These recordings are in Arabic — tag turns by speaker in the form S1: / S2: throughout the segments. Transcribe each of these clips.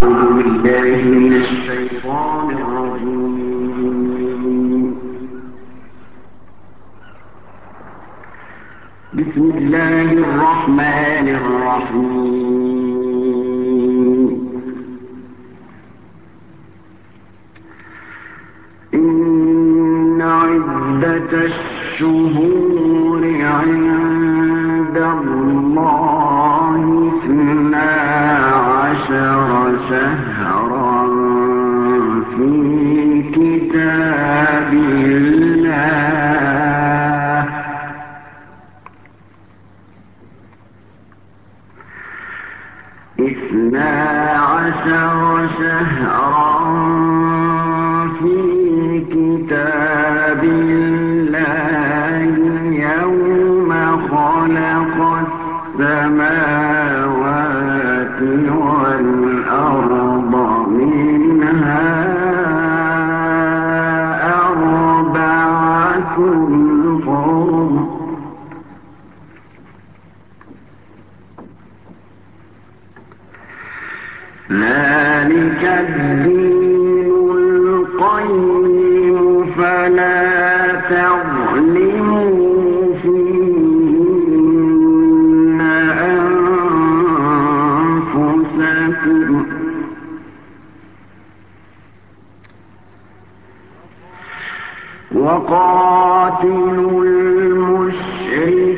S1: بسم الله الرحمن الرحيم. إن الشهور عند الله وقاتلوا المشركين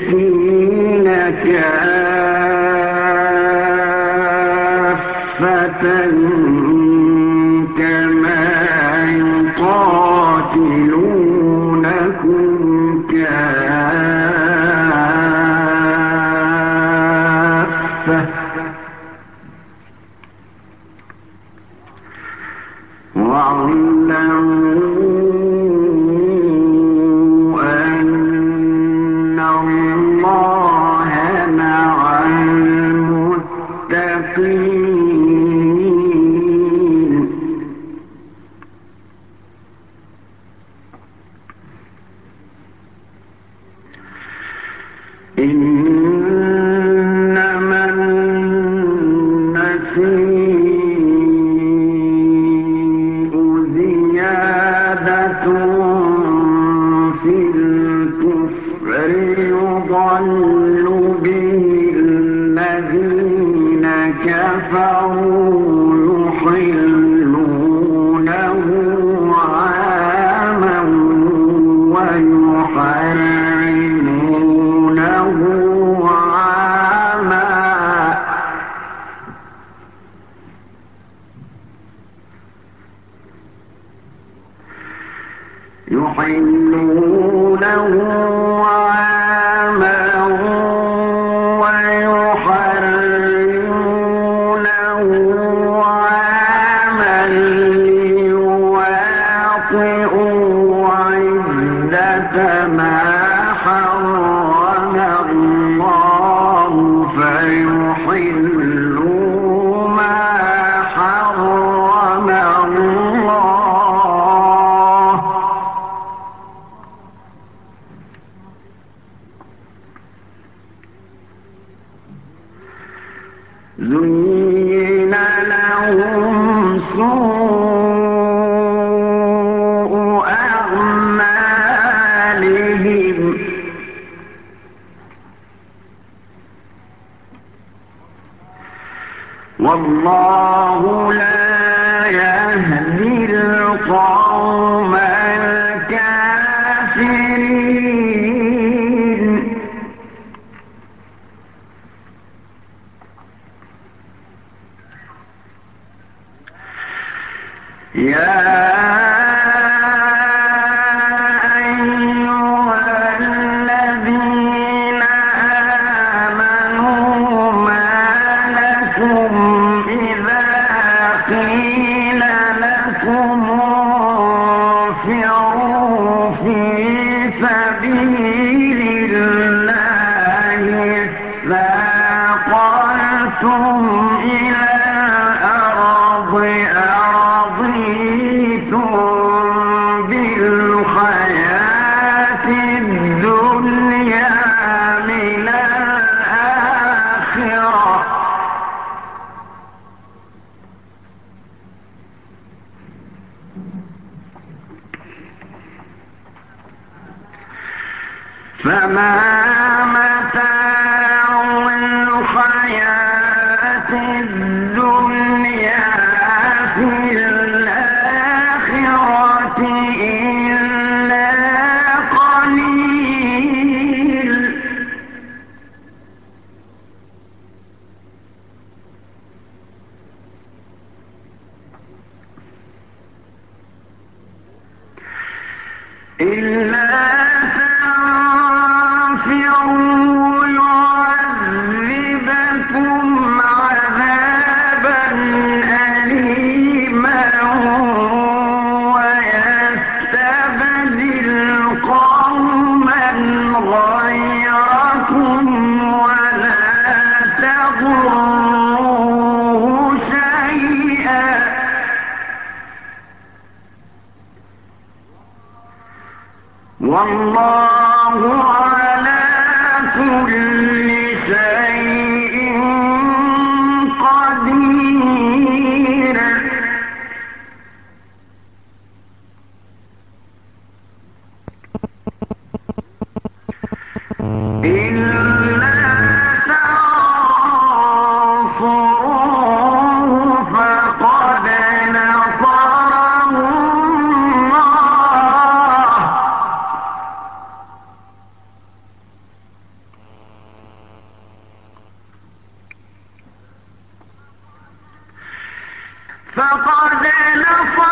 S1: كافة وسيحلفون بالله Alpha.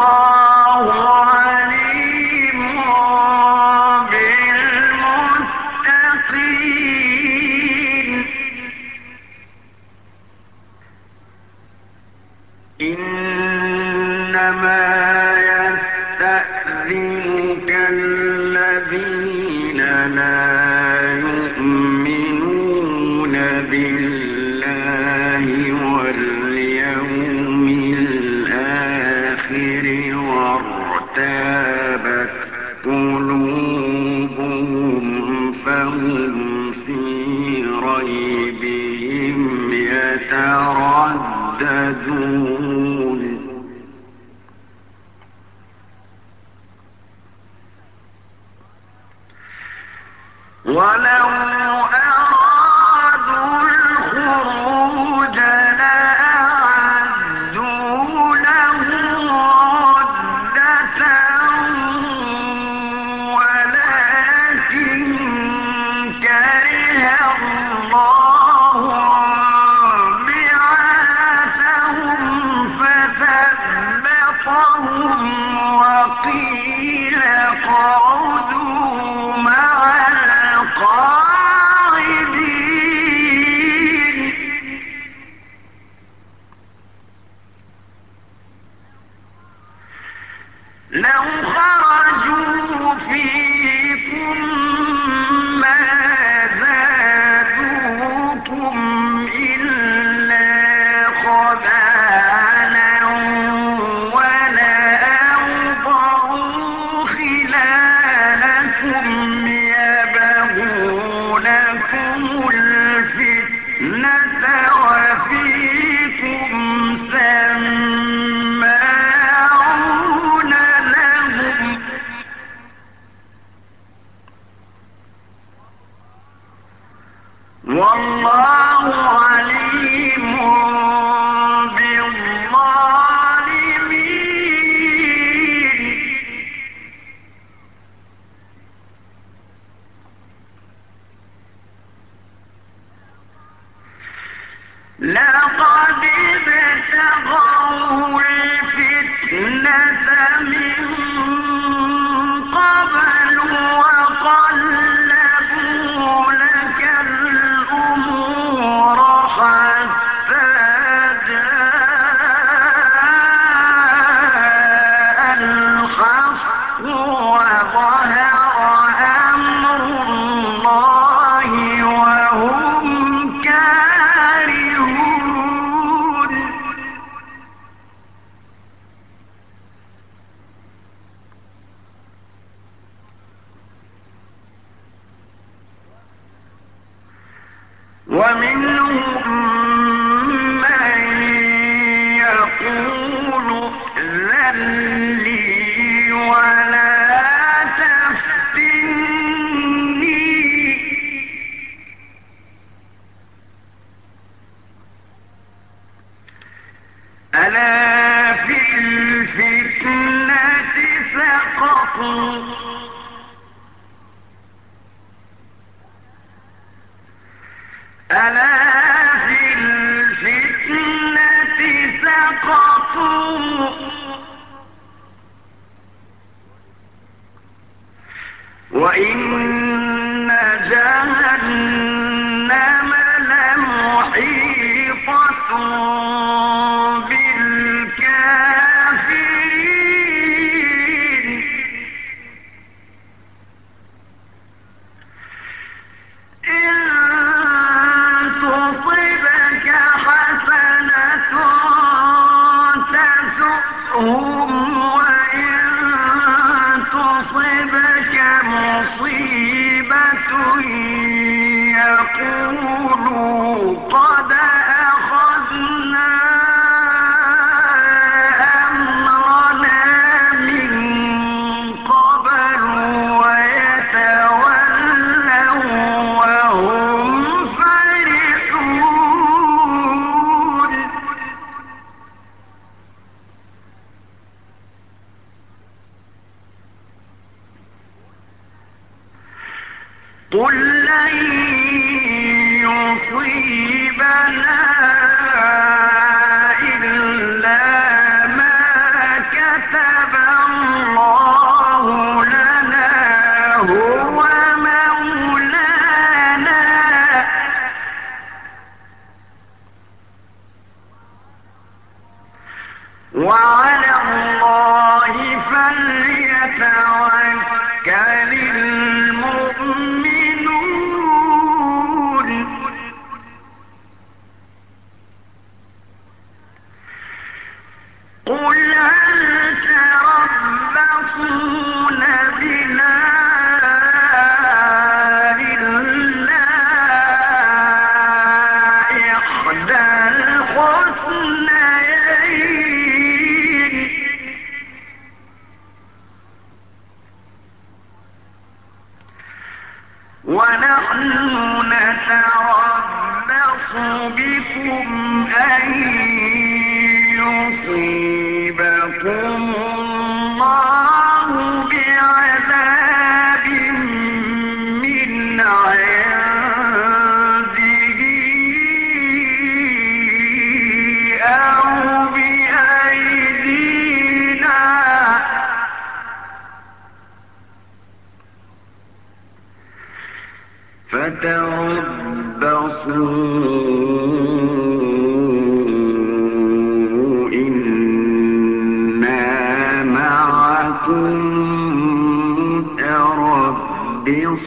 S1: والله لو خرجوا فيكم بنا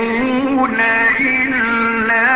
S1: يؤمنون إلا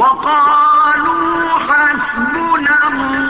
S1: وقالوا حسبنا الله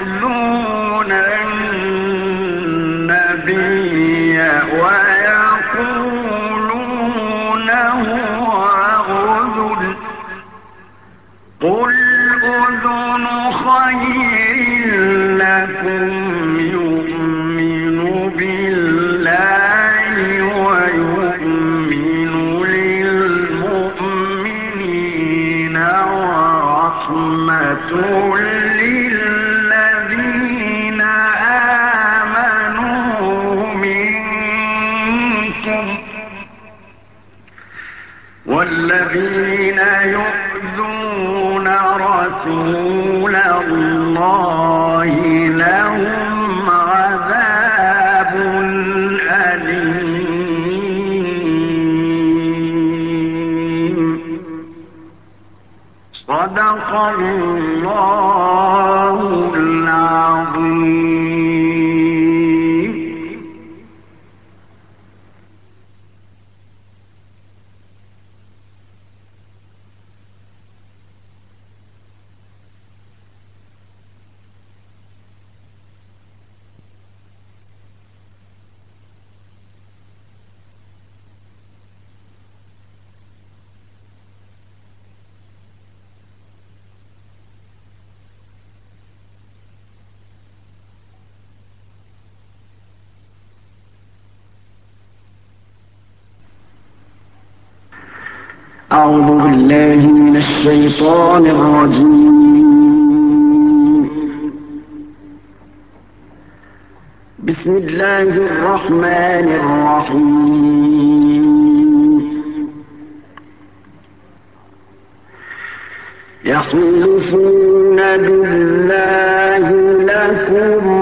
S1: No. morning أعوذ بالله من الشيطان الرجيم. بسم الله الرحمن الرحيم. يحلفون بالله لكم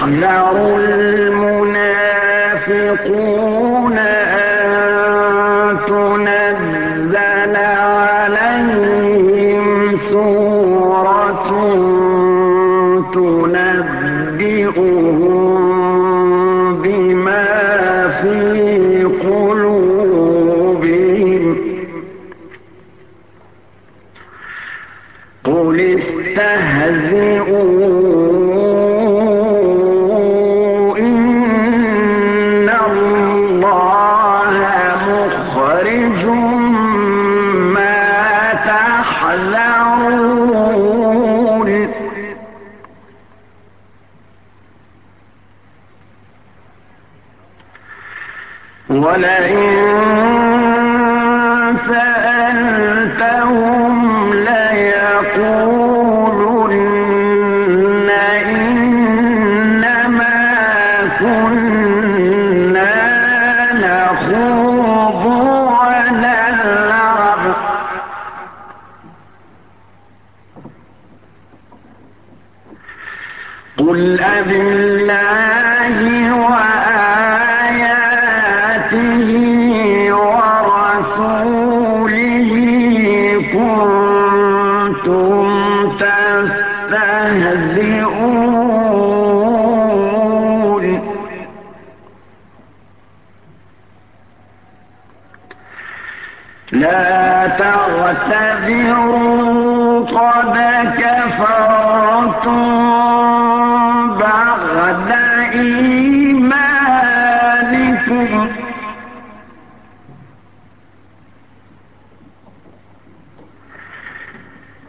S1: يحذر المنافقون.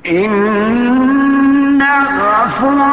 S1: إن غفور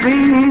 S1: المنافقين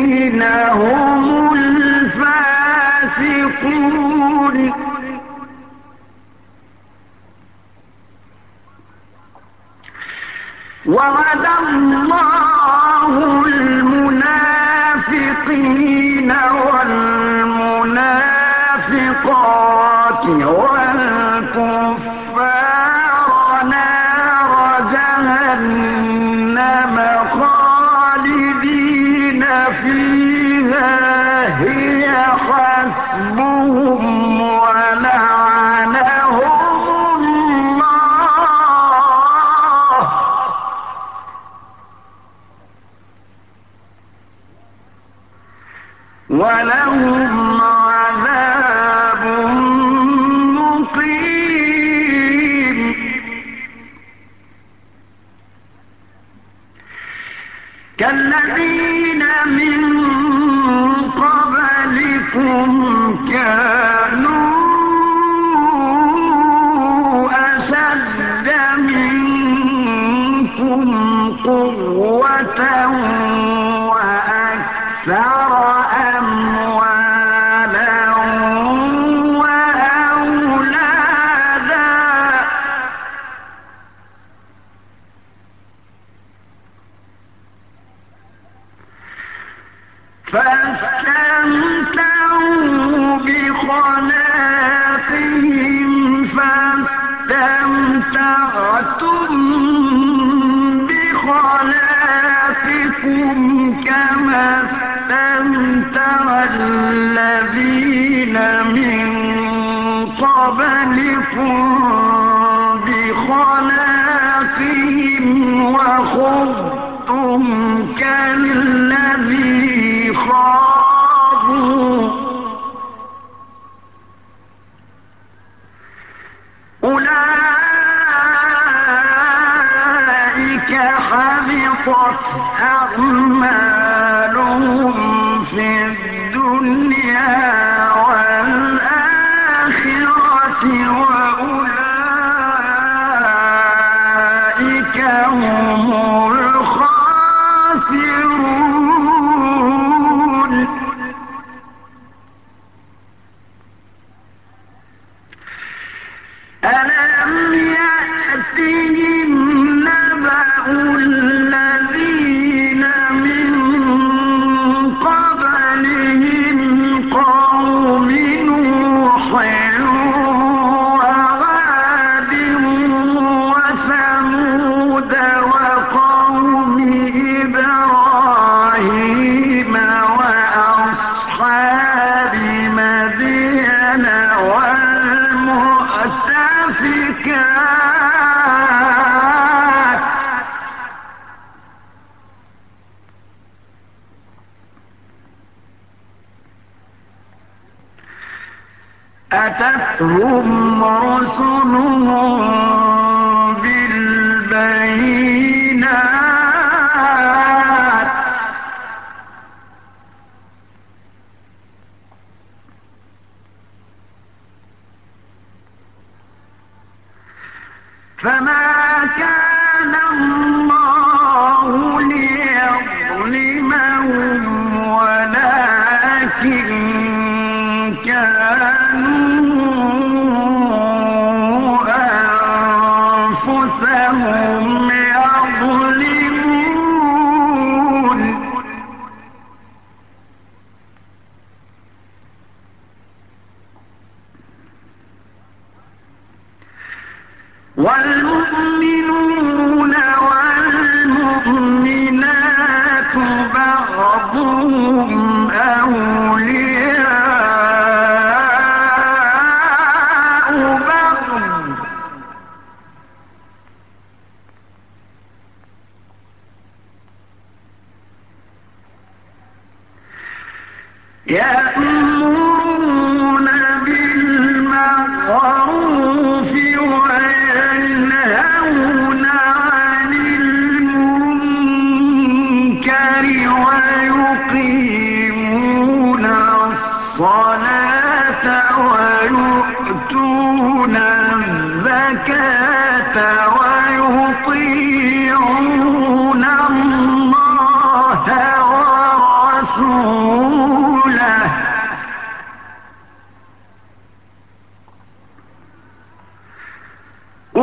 S1: room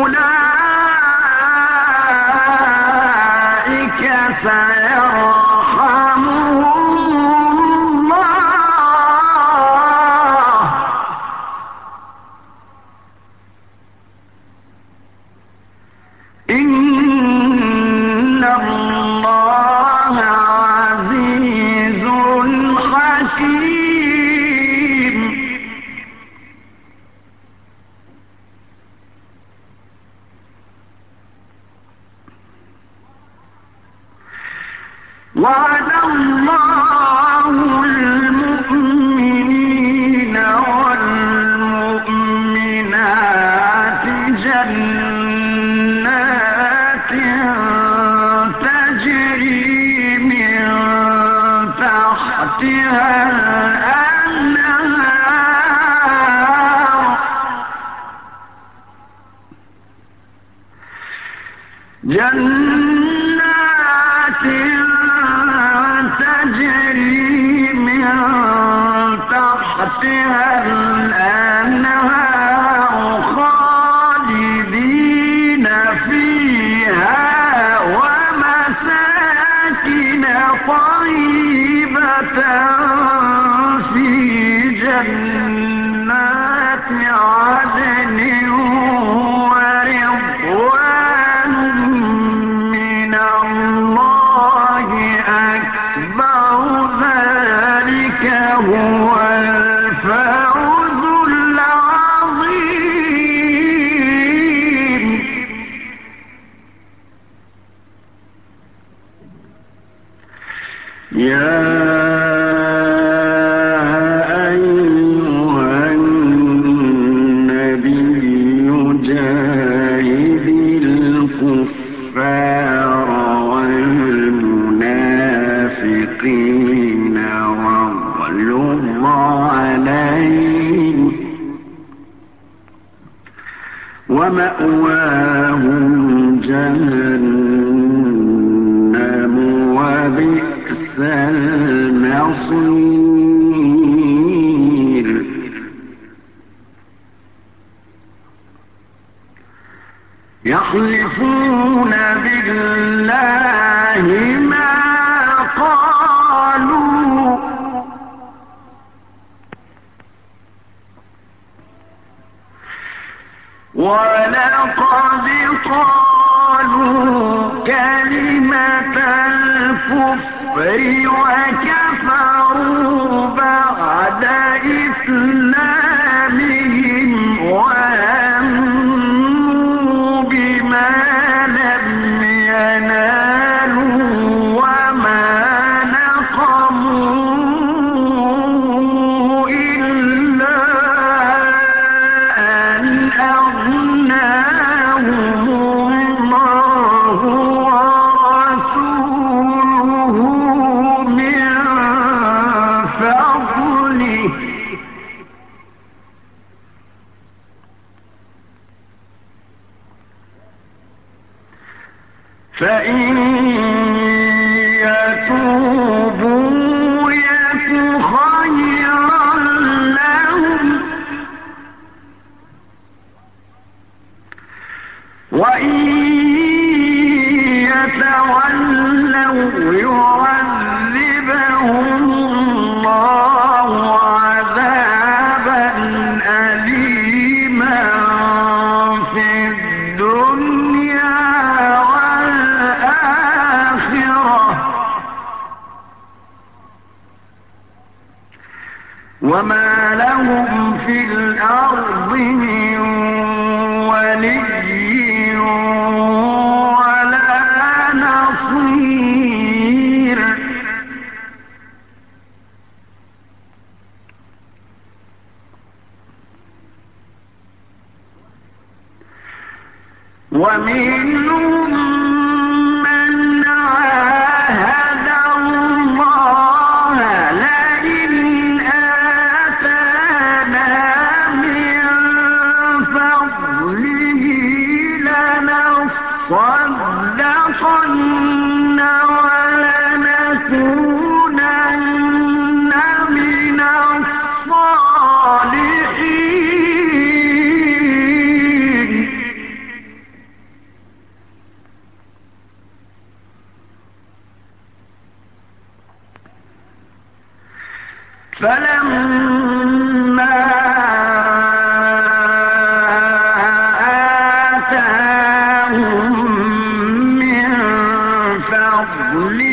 S1: أولئك سيأتون وَاحِدٌ فإن فلما آتاهم من فضله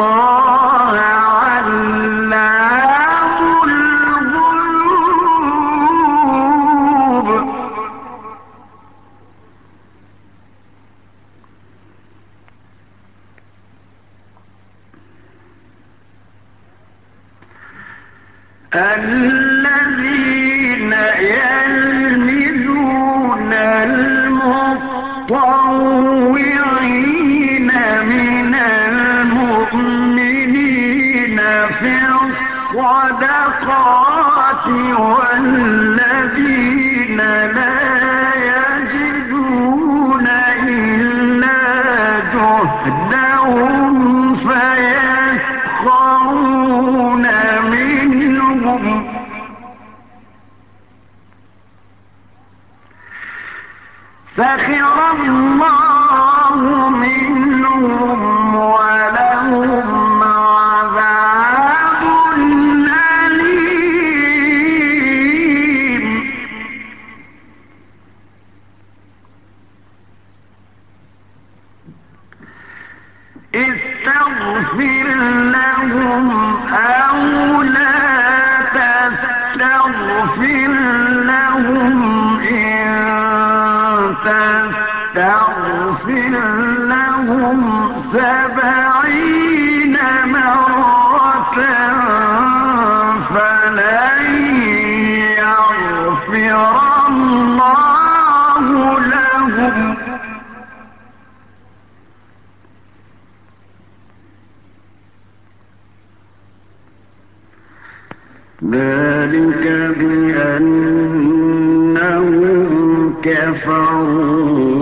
S1: الله ذلك بأنهم كفروا.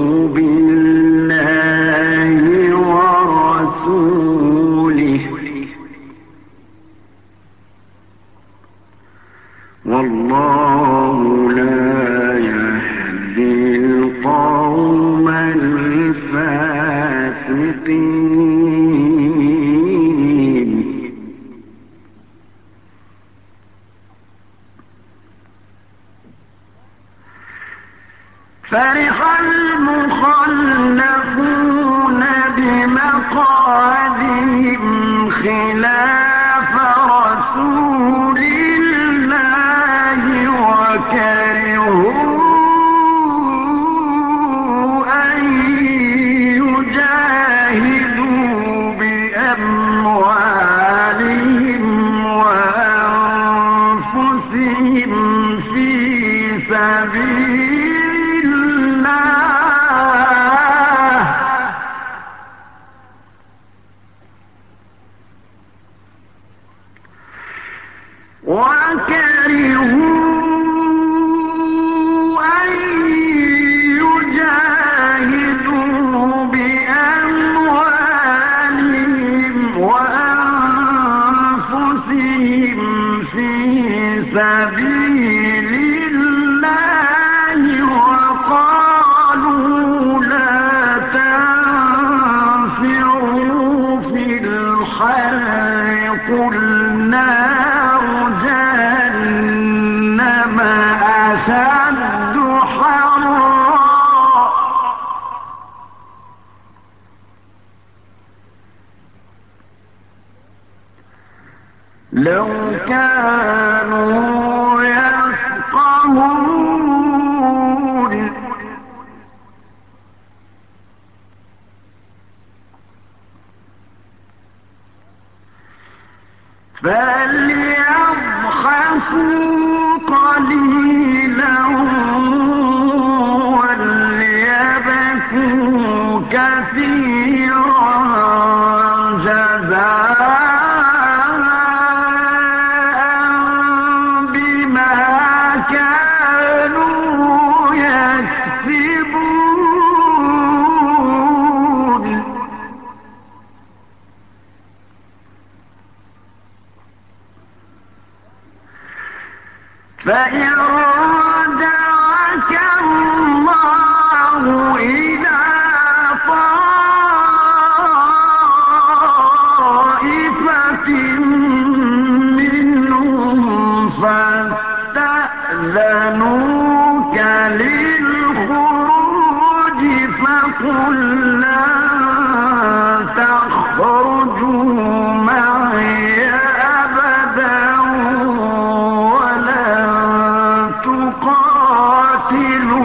S1: ولن